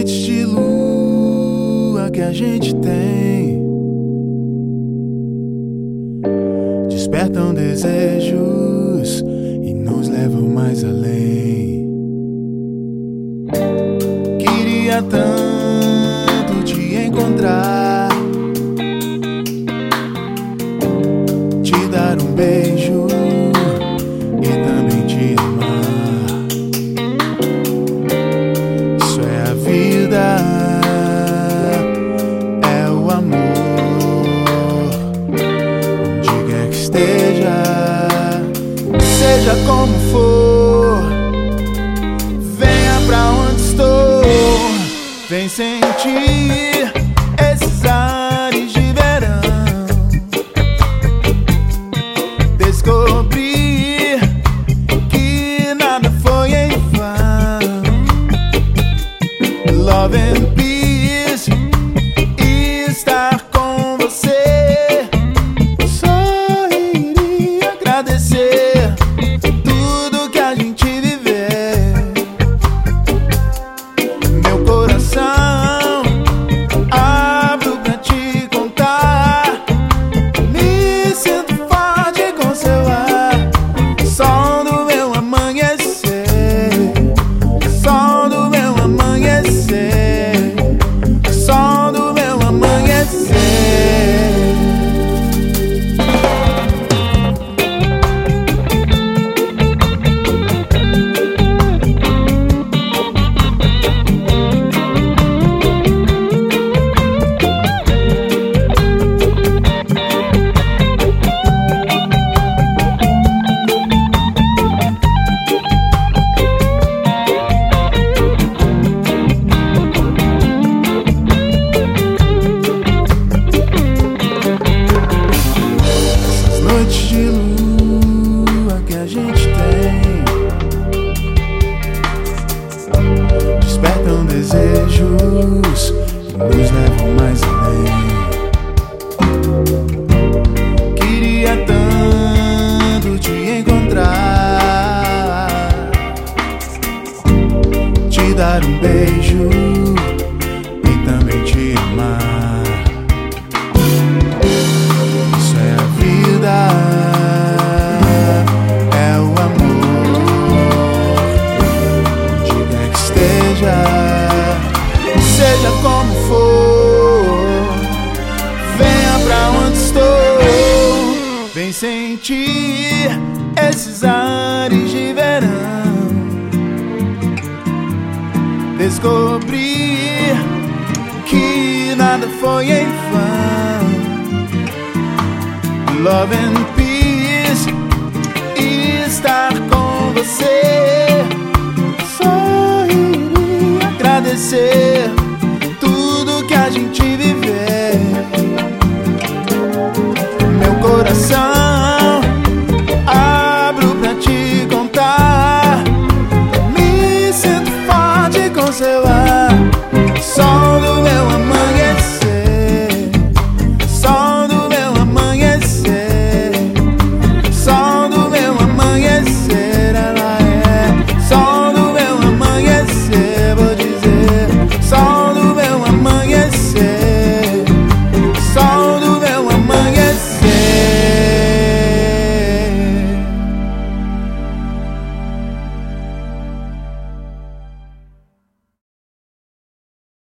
noites de lua que a gente tem despertam desejos e nos levam mais além. Queria tanto te encontrar, te dar um beijo e também te. Sentir dar um beijo e também te amar. Isso é a vida, é o amor. Onde quer que esteja, seja como for, venha pra onde estou, vem sentir esses ares de verão, descobrir que nada foi em vão. Love and peace estar com você. Só iria agradecer